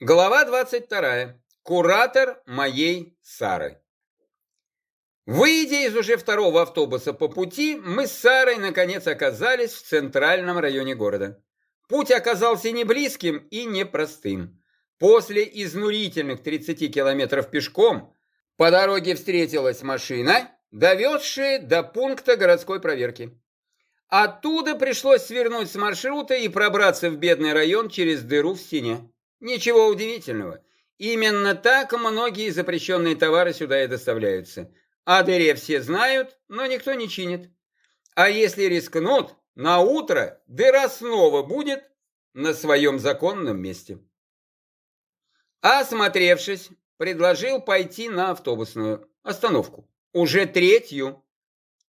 Глава 22. Куратор моей Сары. Выйдя из уже второго автобуса по пути, мы с Сарой наконец оказались в центральном районе города. Путь оказался не близким и непростым. После изнурительных 30 километров пешком по дороге встретилась машина, довезшая до пункта городской проверки. Оттуда пришлось свернуть с маршрута и пробраться в бедный район через дыру в стене. Ничего удивительного. Именно так многие запрещенные товары сюда и доставляются. О дыре все знают, но никто не чинит. А если рискнут, на утро дыра снова будет на своем законном месте. Осмотревшись, предложил пойти на автобусную остановку. Уже третью.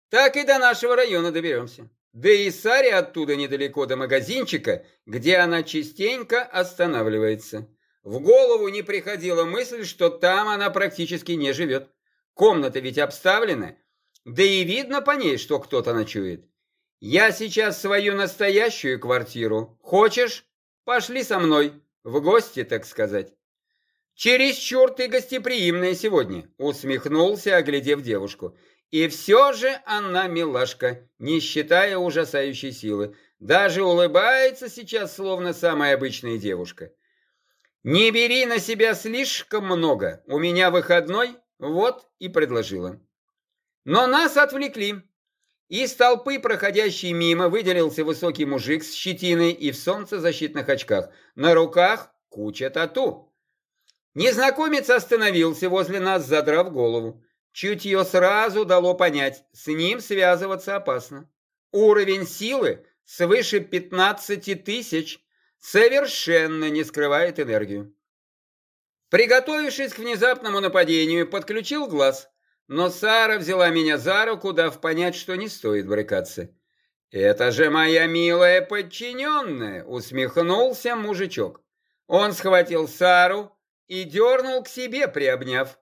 Так и до нашего района доберемся. Да и Саре оттуда недалеко до магазинчика, где она частенько останавливается. В голову не приходила мысль, что там она практически не живет. Комната ведь обставлена, да и видно по ней, что кто-то ночует. Я сейчас свою настоящую квартиру. Хочешь? Пошли со мной. В гости, так сказать. Чересчур ты гостеприимная сегодня, усмехнулся, оглядев девушку. И все же она милашка, не считая ужасающей силы. Даже улыбается сейчас, словно самая обычная девушка. Не бери на себя слишком много. У меня выходной, вот и предложила. Но нас отвлекли. Из толпы, проходящей мимо, выделился высокий мужик с щетиной и в солнцезащитных очках. На руках куча тату. Незнакомец остановился возле нас, задрав голову. Чутье сразу дало понять, с ним связываться опасно. Уровень силы свыше 15 тысяч совершенно не скрывает энергию. Приготовившись к внезапному нападению, подключил глаз, но Сара взяла меня за руку, дав понять, что не стоит брыкаться. «Это же моя милая подчиненная!» — усмехнулся мужичок. Он схватил Сару и дернул к себе, приобняв.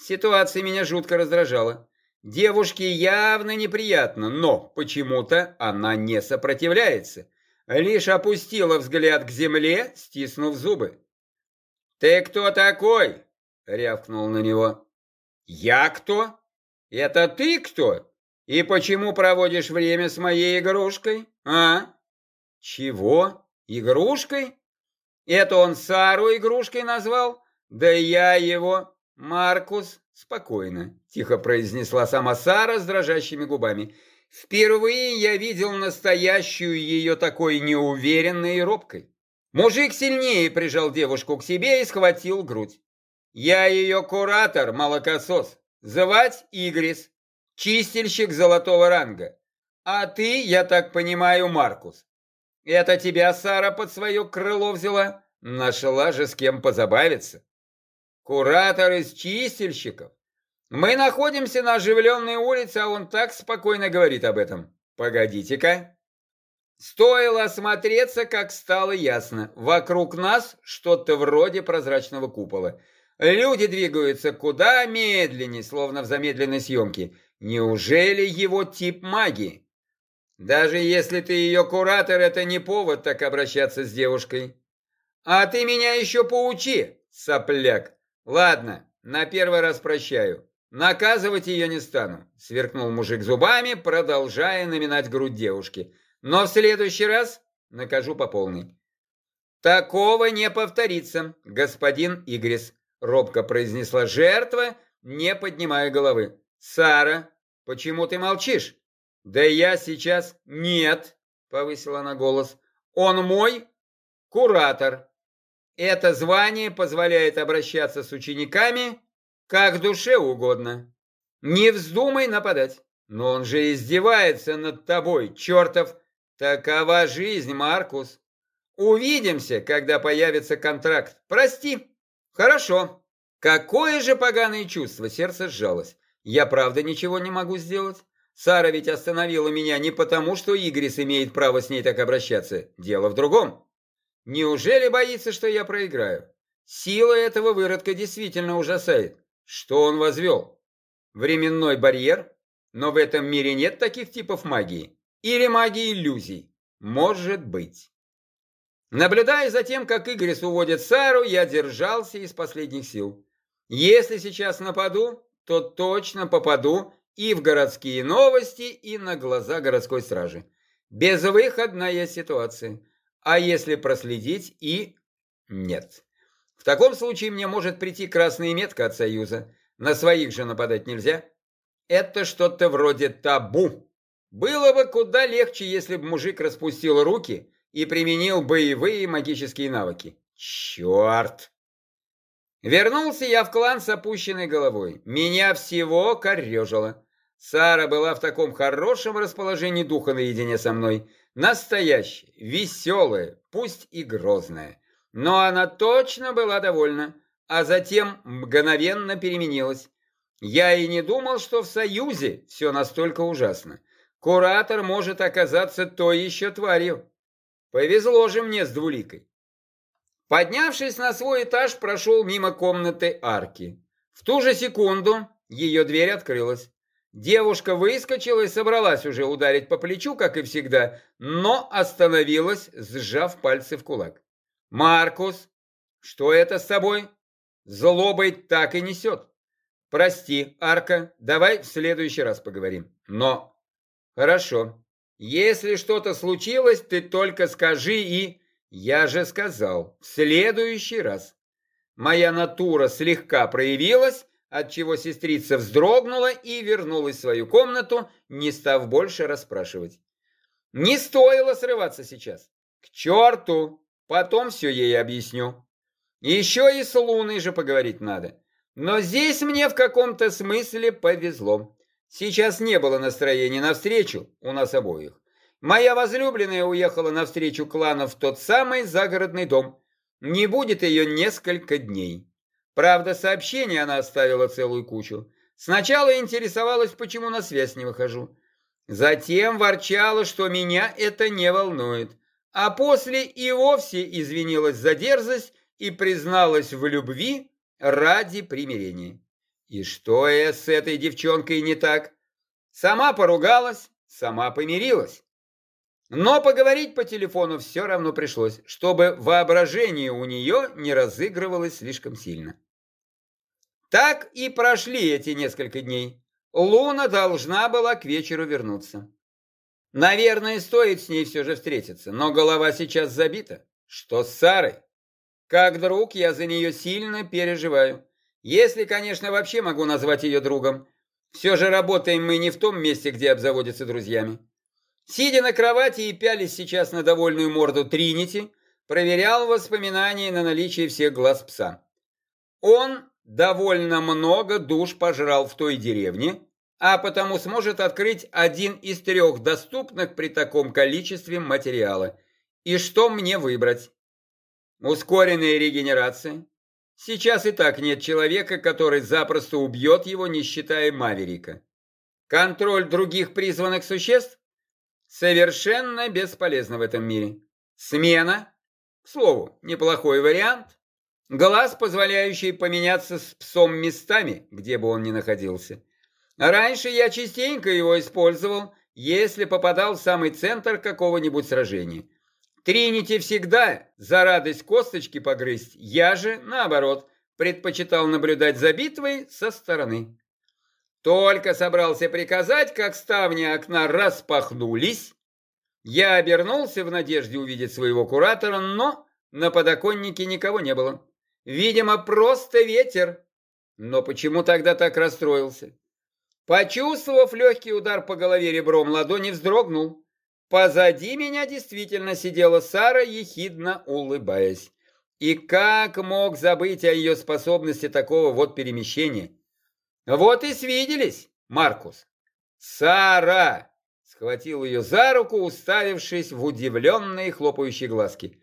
Ситуация меня жутко раздражала. Девушке явно неприятно, но почему-то она не сопротивляется. Лишь опустила взгляд к земле, стиснув зубы. «Ты кто такой?» — рявкнул на него. «Я кто? Это ты кто? И почему проводишь время с моей игрушкой, а?» «Чего? Игрушкой? Это он Сару игрушкой назвал? Да я его «Маркус, спокойно», — тихо произнесла сама Сара с дрожащими губами. «Впервые я видел настоящую ее такой неуверенной и робкой». Мужик сильнее прижал девушку к себе и схватил грудь. «Я ее куратор, молокосос. Звать Игрис, чистильщик золотого ранга. А ты, я так понимаю, Маркус. Это тебя Сара под свое крыло взяла? Нашла же с кем позабавиться». Куратор из чистильщиков. Мы находимся на оживленной улице, а он так спокойно говорит об этом. Погодите-ка. Стоило осмотреться, как стало ясно. Вокруг нас что-то вроде прозрачного купола. Люди двигаются куда медленнее, словно в замедленной съемке. Неужели его тип магии? Даже если ты ее куратор, это не повод так обращаться с девушкой. А ты меня еще поучи, сопляк. Ладно, на первый раз прощаю. Наказывать ее не стану, сверкнул мужик зубами, продолжая наминать грудь девушки. Но в следующий раз накажу по полной. Такого не повторится, господин Игрис, робко произнесла жертва, не поднимая головы. Сара, почему ты молчишь? Да я сейчас... Нет, повысила она голос. Он мой куратор. Это звание позволяет обращаться с учениками как душе угодно. Не вздумай нападать. Но он же издевается над тобой, чертов. Такова жизнь, Маркус. Увидимся, когда появится контракт. Прости. Хорошо. Какое же поганое чувство, сердце сжалось. Я правда ничего не могу сделать? Сара ведь остановила меня не потому, что Игрис имеет право с ней так обращаться. Дело в другом. Неужели боится, что я проиграю? Сила этого выродка действительно ужасает. Что он возвел? Временной барьер? Но в этом мире нет таких типов магии. Или магии иллюзий? Может быть. Наблюдая за тем, как Игорис уводит Сару, я держался из последних сил. Если сейчас нападу, то точно попаду и в городские новости, и на глаза городской стражи. Безвыходная ситуация. А если проследить и... Нет. В таком случае мне может прийти красная метка от Союза. На своих же нападать нельзя. Это что-то вроде табу. Было бы куда легче, если бы мужик распустил руки и применил боевые магические навыки. Черт! Вернулся я в клан с опущенной головой. Меня всего корежило. Сара была в таком хорошем расположении духа наедине со мной. Настоящая, веселая, пусть и грозная. Но она точно была довольна, а затем мгновенно переменилась. Я и не думал, что в Союзе все настолько ужасно. Куратор может оказаться той еще тварью. Повезло же мне с двуликой. Поднявшись на свой этаж, прошел мимо комнаты арки. В ту же секунду ее дверь открылась. Девушка выскочила и собралась уже ударить по плечу, как и всегда, но остановилась, сжав пальцы в кулак. «Маркус, что это с тобой?» Злобой так и несет. «Прости, Арка, давай в следующий раз поговорим. Но...» «Хорошо. Если что-то случилось, ты только скажи и...» «Я же сказал, в следующий раз». Моя натура слегка проявилась, отчего сестрица вздрогнула и вернулась в свою комнату, не став больше расспрашивать. Не стоило срываться сейчас. К черту, потом все ей объясню. Еще и с Луной же поговорить надо. Но здесь мне в каком-то смысле повезло. Сейчас не было настроения на встречу у нас обоих. Моя возлюбленная уехала навстречу клана в тот самый загородный дом. Не будет ее несколько дней. Правда, сообщение она оставила целую кучу. Сначала интересовалась, почему на связь не выхожу. Затем ворчала, что меня это не волнует. А после и вовсе извинилась за дерзость и призналась в любви ради примирения. И что я с этой девчонкой не так? Сама поругалась, сама помирилась. Но поговорить по телефону все равно пришлось, чтобы воображение у нее не разыгрывалось слишком сильно. Так и прошли эти несколько дней. Луна должна была к вечеру вернуться. Наверное, стоит с ней все же встретиться, но голова сейчас забита. Что с Сарой? Как друг я за нее сильно переживаю. Если, конечно, вообще могу назвать ее другом. Все же работаем мы не в том месте, где обзаводятся друзьями. Сидя на кровати и пялись сейчас на довольную морду Тринити, проверял воспоминания на наличие всех глаз пса. Он довольно много душ пожрал в той деревне, а потому сможет открыть один из трех доступных при таком количестве материала. И что мне выбрать? Ускоренная регенерация. Сейчас и так нет человека, который запросто убьет его, не считая Маверика. Контроль других призванных существ? Совершенно бесполезно в этом мире. Смена? К слову, неплохой вариант. Глаз, позволяющий поменяться с псом местами, где бы он ни находился. Раньше я частенько его использовал, если попадал в самый центр какого-нибудь сражения. Тринити всегда за радость косточки погрызть, я же, наоборот, предпочитал наблюдать за битвой со стороны. Только собрался приказать, как ставни окна распахнулись. Я обернулся в надежде увидеть своего куратора, но на подоконнике никого не было. Видимо, просто ветер. Но почему тогда так расстроился? Почувствовав легкий удар по голове ребром, ладони вздрогнул. Позади меня действительно сидела Сара, ехидно улыбаясь. И как мог забыть о ее способности такого вот перемещения? Вот и свиделись, Маркус. Сара! Схватил ее за руку, уставившись в удивленные хлопающие глазки.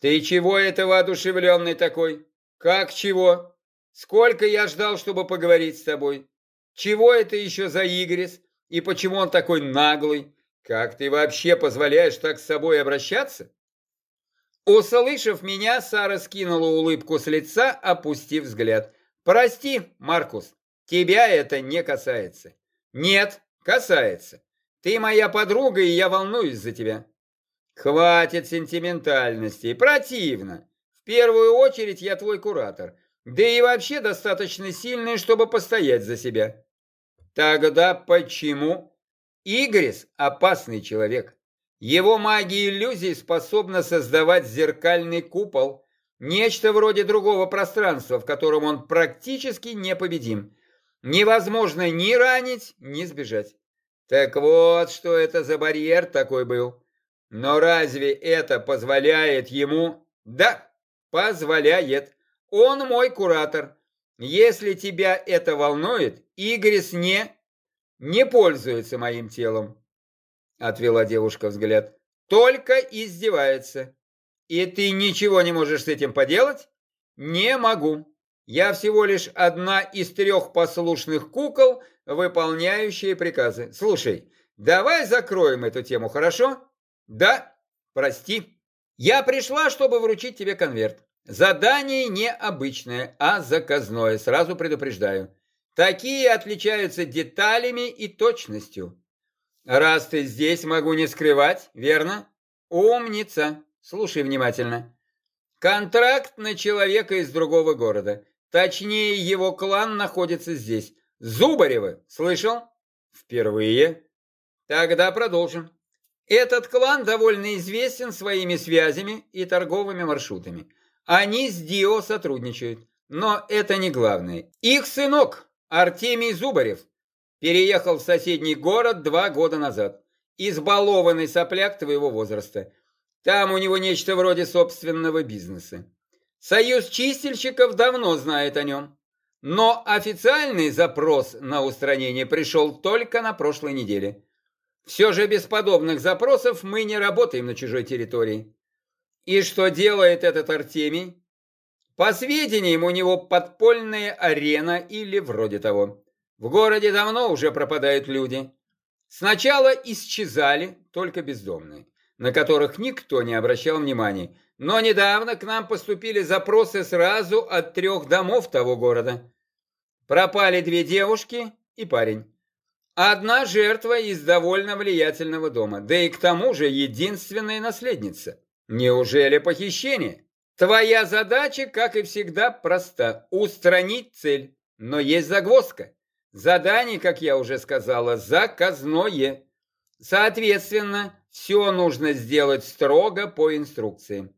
Ты чего это воодушевленный такой? Как чего? Сколько я ждал, чтобы поговорить с тобой? Чего это еще за Игорис? И почему он такой наглый? Как ты вообще позволяешь так с собой обращаться? Услышав меня, Сара скинула улыбку с лица, опустив взгляд. Прости, Маркус, тебя это не касается. Нет, касается. Ты моя подруга, и я волнуюсь за тебя. Хватит сентиментальности, противно. В первую очередь я твой куратор, да и вообще достаточно сильный, чтобы постоять за себя. Тогда почему? Игрис – опасный человек. Его магия иллюзий способна создавать зеркальный купол, нечто вроде другого пространства, в котором он практически непобедим. Невозможно ни ранить, ни сбежать. Так вот, что это за барьер такой был. Но разве это позволяет ему? Да, позволяет. Он мой куратор. Если тебя это волнует, Игорис не... не пользуется моим телом. Отвела девушка взгляд. Только издевается. И ты ничего не можешь с этим поделать? Не могу. Я всего лишь одна из трех послушных кукол, выполняющие приказы. Слушай, давай закроем эту тему, хорошо? Да, прости. Я пришла, чтобы вручить тебе конверт. Задание не обычное, а заказное, сразу предупреждаю. Такие отличаются деталями и точностью. Раз ты здесь, могу не скрывать, верно? Умница. Слушай внимательно. Контракт на человека из другого города. Точнее, его клан находится здесь. Зубаревы, слышал? Впервые. Тогда продолжим. Этот клан довольно известен своими связями и торговыми маршрутами. Они с Дио сотрудничают, но это не главное. Их сынок, Артемий Зубарев, переехал в соседний город два года назад. Избалованный сопляк твоего возраста. Там у него нечто вроде собственного бизнеса. Союз чистильщиков давно знает о нем. Но официальный запрос на устранение пришел только на прошлой неделе. Все же без подобных запросов мы не работаем на чужой территории. И что делает этот Артемий? По сведениям, у него подпольная арена или вроде того. В городе давно уже пропадают люди. Сначала исчезали только бездомные, на которых никто не обращал внимания. Но недавно к нам поступили запросы сразу от трех домов того города. Пропали две девушки и парень. Одна жертва из довольно влиятельного дома, да и к тому же единственная наследница. Неужели похищение? Твоя задача, как и всегда, проста – устранить цель. Но есть загвоздка. Задание, как я уже сказала, заказное. Соответственно, все нужно сделать строго по инструкции.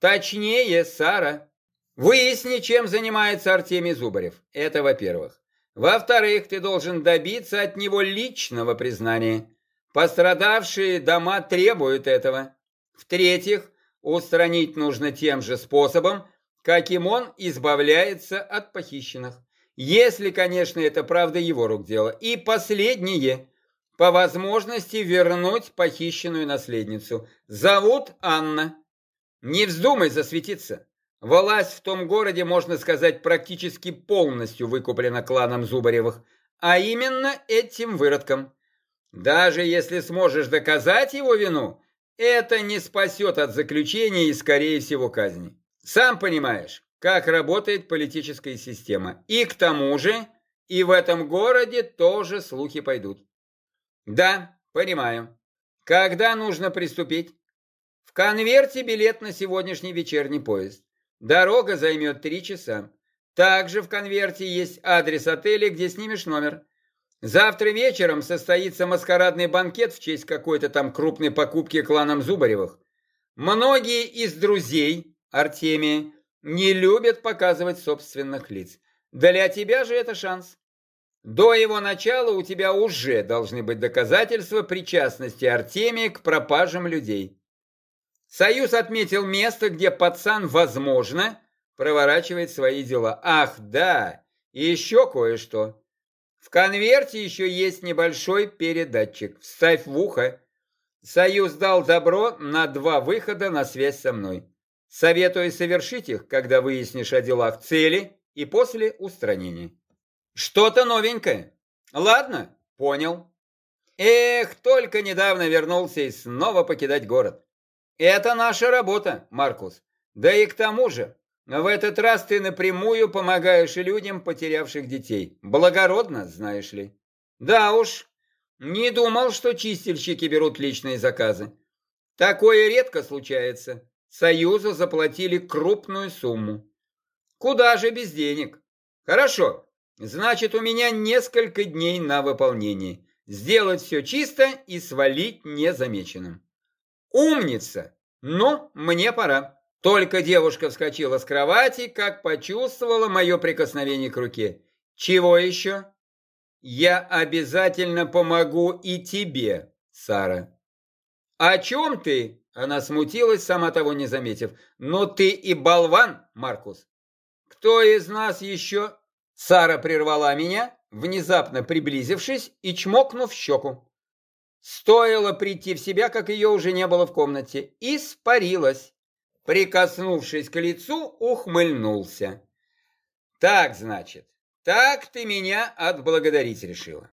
Точнее, Сара. Выясни, чем занимается Артемий Зубарев. Это во-первых. Во-вторых, ты должен добиться от него личного признания. Пострадавшие дома требуют этого. В-третьих, устранить нужно тем же способом, каким он избавляется от похищенных. Если, конечно, это правда его рук дело. И последнее. По возможности вернуть похищенную наследницу. Зовут Анна. Не вздумай засветиться. Власть в том городе, можно сказать, практически полностью выкуплена кланом Зубаревых, а именно этим выродком. Даже если сможешь доказать его вину, это не спасет от заключения и, скорее всего, казни. Сам понимаешь, как работает политическая система. И к тому же, и в этом городе тоже слухи пойдут. Да, понимаю. Когда нужно приступить? В конверте билет на сегодняшний вечерний поезд. Дорога займет три часа. Также в конверте есть адрес отеля, где снимешь номер. Завтра вечером состоится маскарадный банкет в честь какой-то там крупной покупки кланом Зубаревых. Многие из друзей Артемия не любят показывать собственных лиц. Для тебя же это шанс. До его начала у тебя уже должны быть доказательства причастности Артемия к пропажам людей. Союз отметил место, где пацан, возможно, проворачивает свои дела. Ах, да, и еще кое-что. В конверте еще есть небольшой передатчик. Вставь в ухо. Союз дал добро на два выхода на связь со мной. Советую совершить их, когда выяснишь о делах цели и после устранения. Что-то новенькое. Ладно, понял. Эх, только недавно вернулся и снова покидать город. Это наша работа, Маркус. Да и к тому же, в этот раз ты напрямую помогаешь людям, потерявших детей. Благородно, знаешь ли. Да уж, не думал, что чистильщики берут личные заказы. Такое редко случается. Союзу заплатили крупную сумму. Куда же без денег? Хорошо, значит, у меня несколько дней на выполнение. Сделать все чисто и свалить незамеченным. Умница! Ну, мне пора. Только девушка вскочила с кровати, как почувствовала мое прикосновение к руке. Чего еще? Я обязательно помогу и тебе, Сара. О чем ты? Она смутилась, сама того не заметив. Но ты и болван, Маркус. Кто из нас еще? Сара прервала меня, внезапно приблизившись и чмокнув щеку. Стоило прийти в себя, как ее уже не было в комнате. Испарилась. Прикоснувшись к лицу, ухмыльнулся. Так, значит, так ты меня отблагодарить решила.